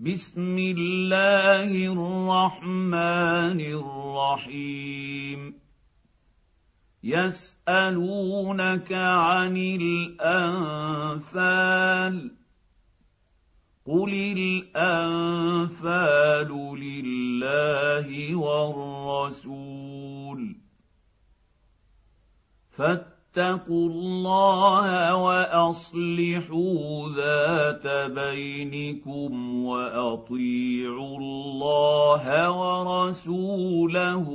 بسم الله الرحمن الرحيم. يسألونك عن الأنفال. قل الأنفال لله والرسول. فاتقوا الله وأصلحوا ذات بينكم وأطيعوا الله ورسوله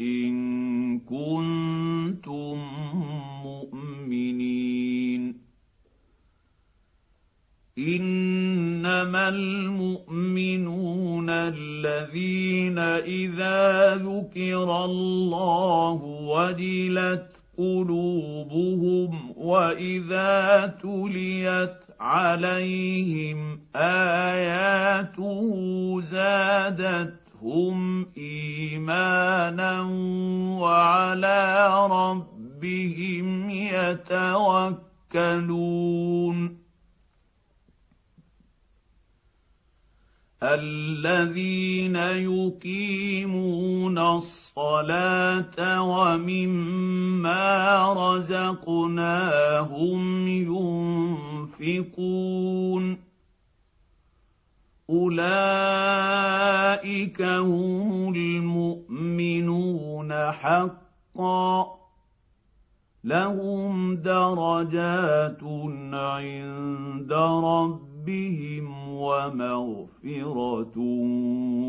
إن كنتم مؤمنين. إنما المؤمنون الذين إذا ذكر الله وجلت قلوبهم وإذا تليت عليهم آياته زادتهم إيمانا وعلى ربهم يتوكلون الذين يقيمون الصلاة ومما رزقناهم ينفقون أولئك هم المؤمنون حقا لهم درجات عند ربهم ومغفره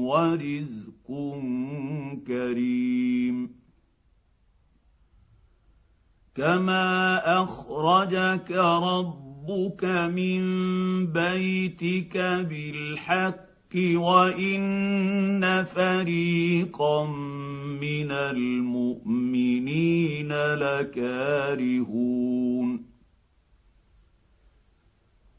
ورزق كريم كما اخرجك ربك من بيتك بالحق وان فريقا من المؤمنين لكارهون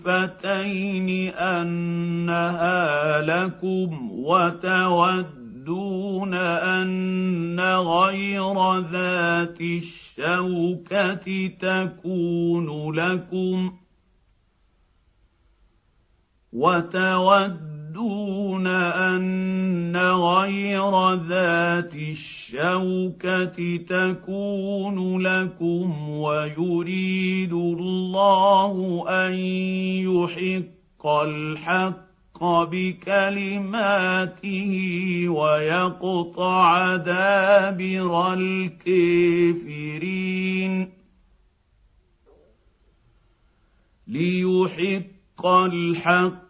الطائفتين أنها لكم وتودون أن غير ذات الشوكة تكون لكم وتودون أن غير ذات الشوكة تكون لكم ويريد الله أن يحق الحق بكلماته ويقطع دابر الكافرين ليحق الحق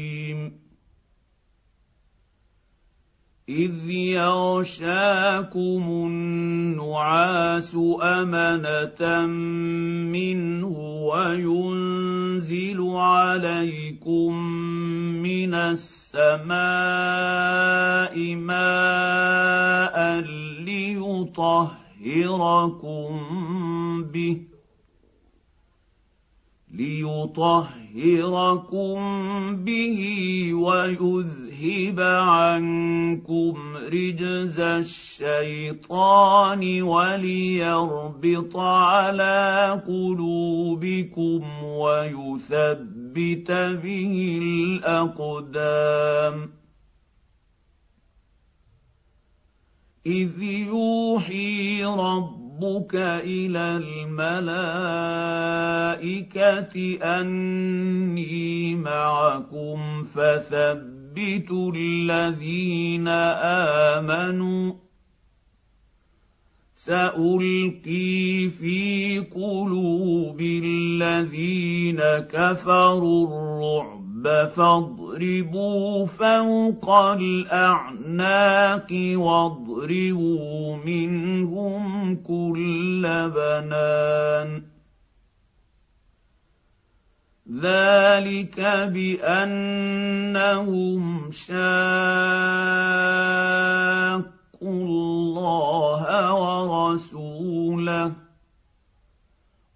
اذ يغشاكم النعاس امنه منه وينزل عليكم من السماء ماء ليطهركم به ليطهركم به ويذهب عنكم رجز الشيطان وليربط على قلوبكم ويثبت به الأقدام. إذ يوحي ربك إلى الملائكه اني معكم فثبتوا الذين امنوا سالقي في قلوب الذين كفروا الرعب فاضربوا فوق الأعناق واضربوا منهم كل بنان. ذلك بأنهم شاقوا الله ورسوله.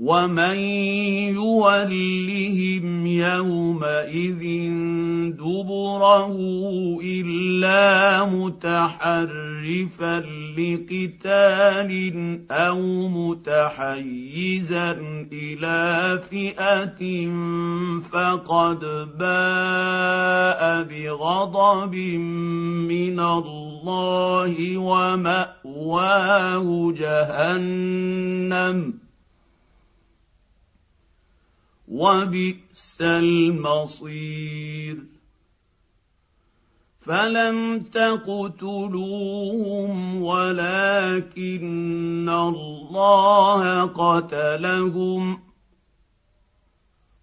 ومن يولهم يومئذ دبره الا متحرفا لقتال أو متحيزا إلى فئه فقد باء بغضب من الله وماواه جهنم وبئس المصير. فلم تقتلوهم ولكن الله قتلهم.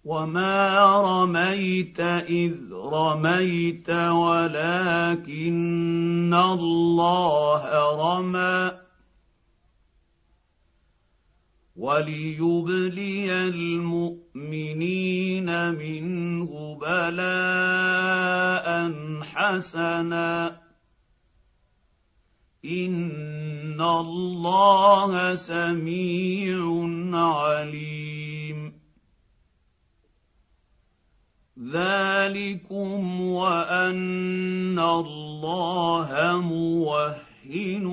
وما رميت إذ رميت ولكن الله رمى. وليبلي المؤمنين منه بلاء حسنا. إن الله سميع عليم. ذلكم وأن الله موهن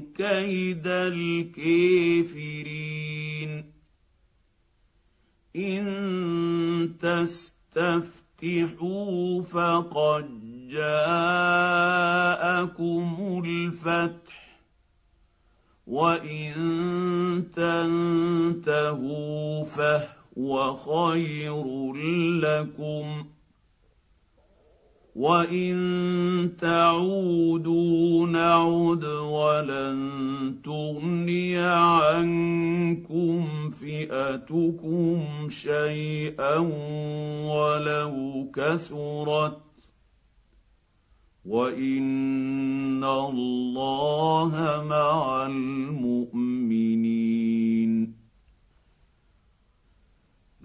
كيد الكافرين. إن تستفتحوا فقد جاءكم الفتح وإن تنتهوا فهو خير لكم. وان تعودوا نعد ولن تغني عنكم فئتكم شيئا ولو كثرت وان الله مع المؤمنين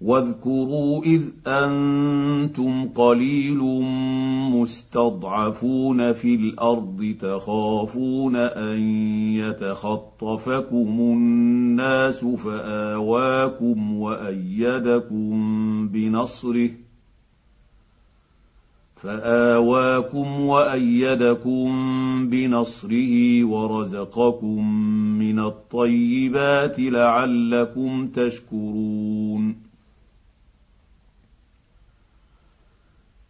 واذكروا إذ أنتم قليل مستضعفون في الأرض تخافون أن يتخطفكم الناس فآواكم وأيدكم بنصره فآواكم وأيدكم بنصره ورزقكم من الطيبات لعلكم تشكرون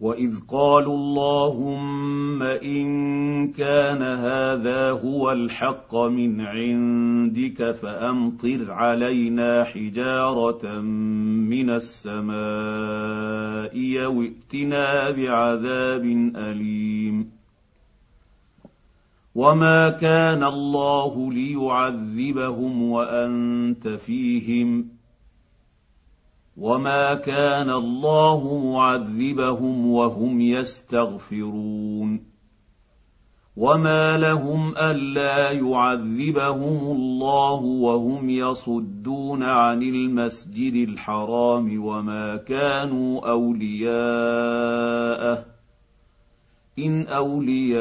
واذ قالوا اللهم ان كان هذا هو الحق من عندك فامطر علينا حجاره من السماء أو ائتنا بعذاب اليم وما كان الله ليعذبهم وانت فيهم وما كان الله معذبهم وهم يستغفرون وما لهم الا يعذبهم الله وهم يصدون عن المسجد الحرام وما كانوا اولياءه ان اولياؤه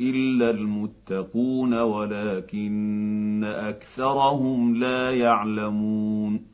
الا المتقون ولكن اكثرهم لا يعلمون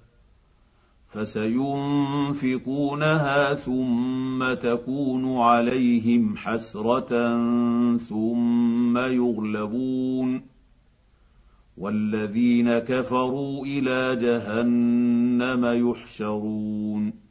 فسينفقونها ثم تكون عليهم حسرة ثم يغلبون. والذين كفروا إلى جهنم يحشرون.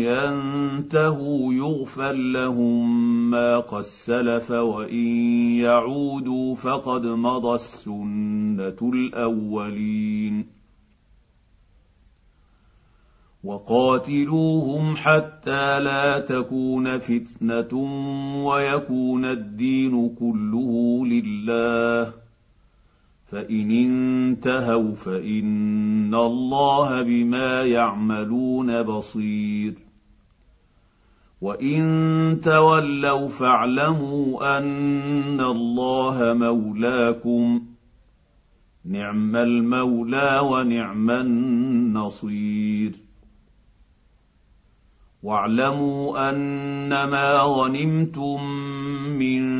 ينتهوا يغفر لهم ما قد سلف وإن يعودوا فقد مضى السنة الأولين. وقاتلوهم حتى لا تكون فتنة ويكون الدين كله لله. فإن انتهوا فإن الله بما يعملون بصير. وان تولوا فاعلموا ان الله مولاكم نعم المولى ونعم النصير واعلموا انما غنمتم من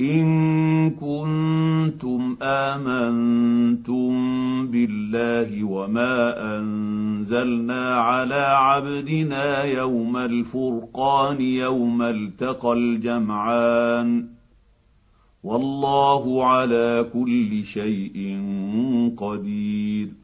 إن كنتم آمنتم بالله وما أنزلنا على عبدنا يوم الفرقان يوم التقى الجمعان والله على كل شيء قدير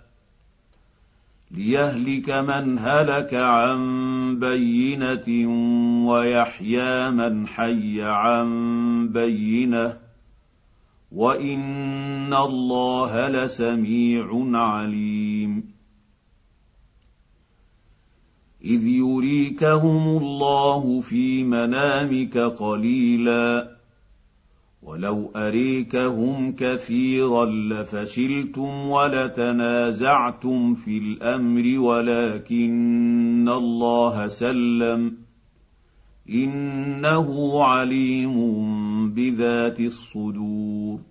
ليهلك من هلك عن بينه ويحيى من حي عن بينه وان الله لسميع عليم اذ يريكهم الله في منامك قليلا ولو اريكهم كثيرا لفشلتم ولتنازعتم في الامر ولكن الله سلم انه عليم بذات الصدور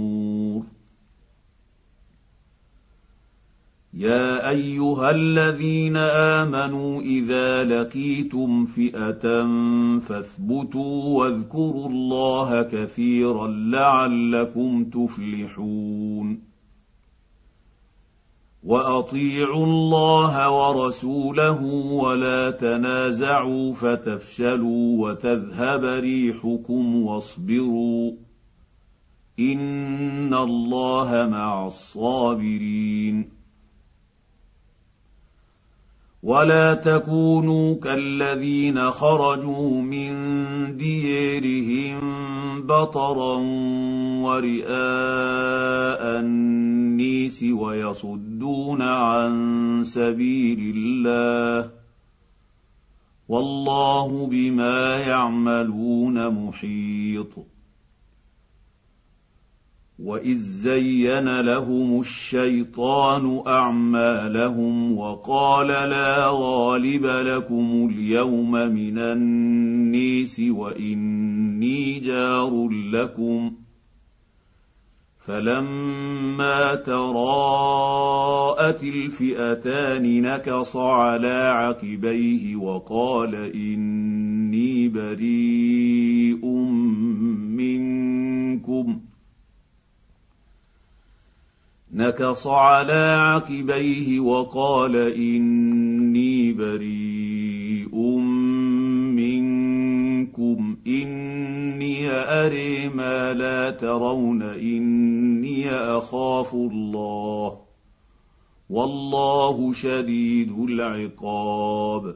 يا ايها الذين امنوا اذا لقيتم فئه فاثبتوا واذكروا الله كثيرا لعلكم تفلحون واطيعوا الله ورسوله ولا تنازعوا فتفشلوا وتذهب ريحكم واصبروا ان الله مع الصابرين ولا تكونوا كالذين خرجوا من ديرهم بطرا ورئاء النيس ويصدون عن سبيل الله والله بما يعملون محيط واذ زين لهم الشيطان اعمالهم وقال لا غالب لكم اليوم من النيس واني جار لكم فلما تراءت الفئتان نكص على عقبيه وقال اني بريء منكم نكص على عقبيه وقال إني بريء منكم إني أري ما لا ترون إني أخاف الله والله شديد العقاب.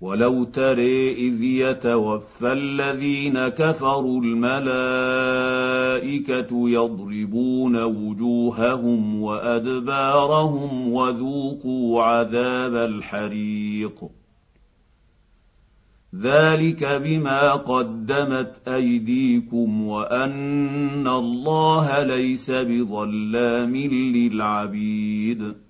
ولو تري اذ يتوفى الذين كفروا الملائكه يضربون وجوههم وادبارهم وذوقوا عذاب الحريق. ذلك بما قدمت ايديكم وان الله ليس بظلام للعبيد.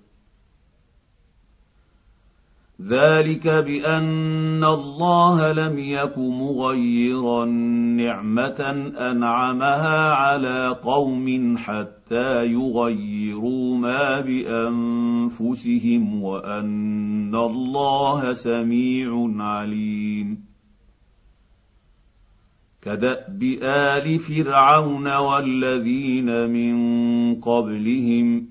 ذلك بأن الله لم يك مغيرا نعمة أنعمها على قوم حتى يغيروا ما بأنفسهم وأن الله سميع عليم. كدأب آل فرعون والذين من قبلهم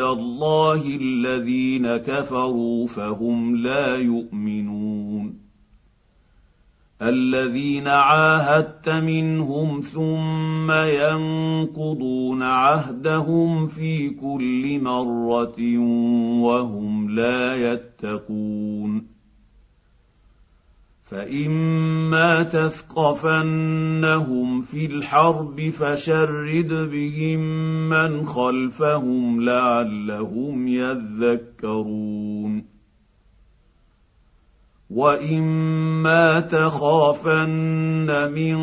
الله الذين كفروا فهم لا يؤمنون. الذين عاهدت منهم ثم ينقضون عهدهم في كل مرة وهم لا يتقون. فاما تثقفنهم في الحرب فشرد بهم من خلفهم لعلهم يذكرون واما تخافن من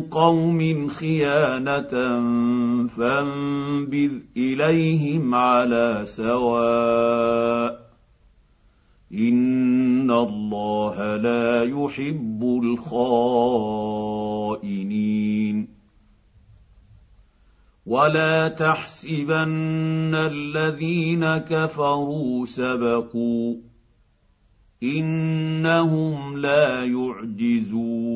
قوم خيانه فانبذ اليهم على سواء ان الله لا يحب الخائنين ولا تحسبن الذين كفروا سبقوا انهم لا يعجزون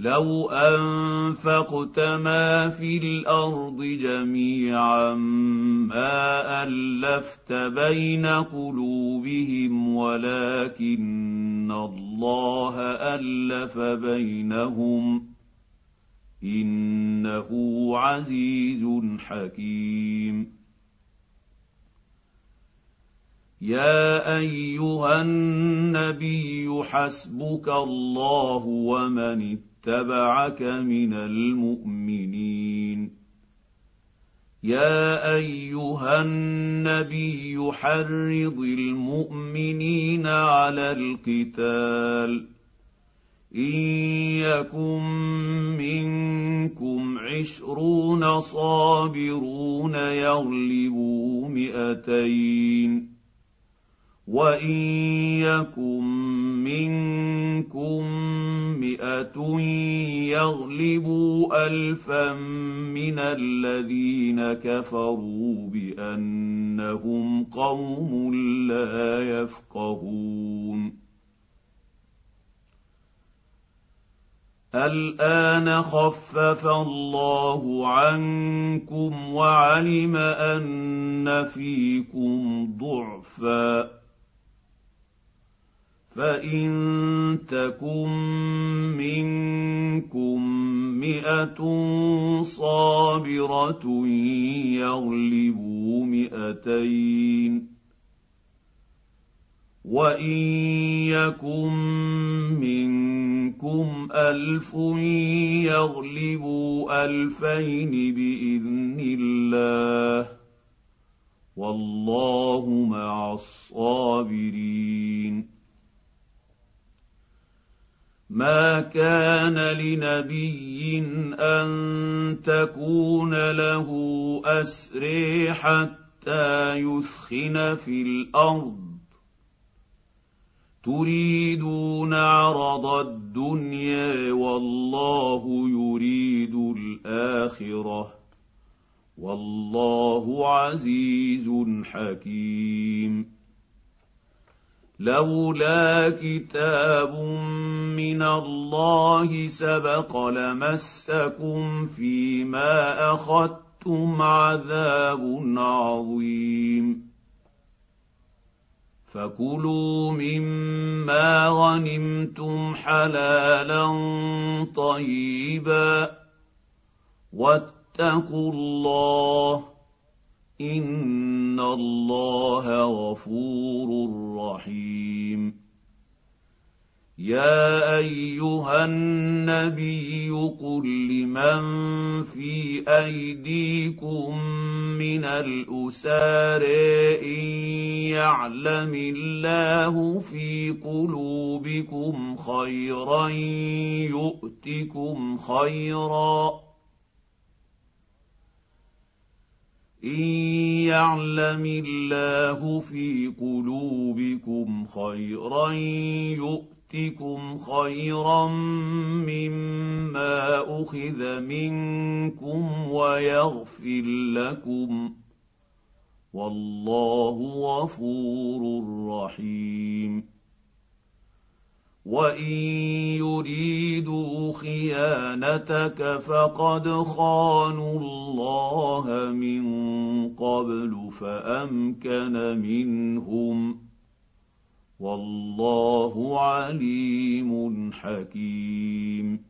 لو أنفقت ما في الأرض جميعا ما ألفت بين قلوبهم ولكن الله ألف بينهم عزيز حكيم. يا أيها النبي حسبك الله ومن اتبعك من المؤمنين. يا أيها النبي حرض المؤمنين على القتال. إن يكن منكم عشرون صابرون يغلبوا مئتين. وان يكن منكم مئه يغلبوا الفا من الذين كفروا بانهم قوم لا يفقهون. الان خفف الله عنكم وعلم ان فيكم ضعفا. فان تكن منكم مئه صابره يغلبوا مئتين وان يكن منكم الف يغلبوا الفين باذن الله والله مع الصابرين ما كان لنبي ان تكون له اسري حتى يثخن في الأرض. تريدون عرض الدنيا والله يريد الاخره. والله عزيز حكيم. لولا كتاب من الله سبق لمسكم فيما أخذتم عذاب عظيم. فكلوا مما غنمتم حلالا طيبا واتقوا الله ان الله غفور رحيم يا ايها النبي قل لمن في ايديكم من الاسار ان يعلم الله في قلوبكم خيرا يؤتكم خيرا ان يعلم الله في قلوبكم خيرا يؤتكم خيرا مما اخذ منكم ويغفر لكم والله غفور رحيم وان يريدوا خيانتك فقد خانوا الله من قبل فامكن منهم والله عليم حكيم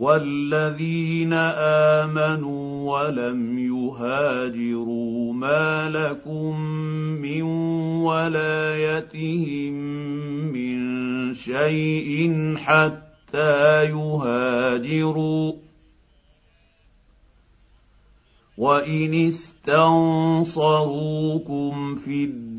والذين امنوا ولم يهاجروا ما لكم من ولايتهم من شيء حتى يهاجروا وان استنصروكم في الدين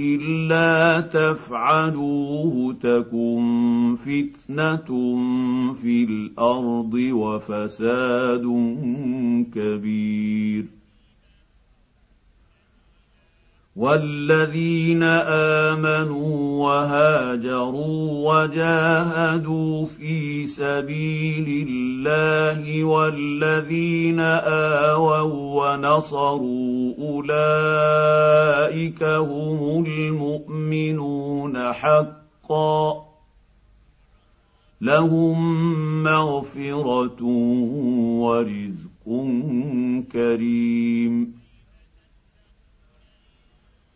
الا تفعلوه تكن فتنه في الأرض وفساد كبير والذين امنوا وهاجروا وجاهدوا في سبيل الله والذين اووا ونصروا اولئك هم المؤمنون حقا لهم مغفره ورزق كريم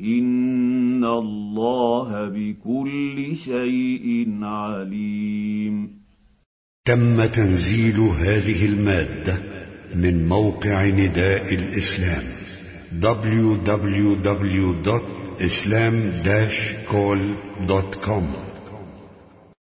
ان الله بكل شيء عليم تم تنزيل هذه المادة من موقع نداء الإسلام www.islam-call.com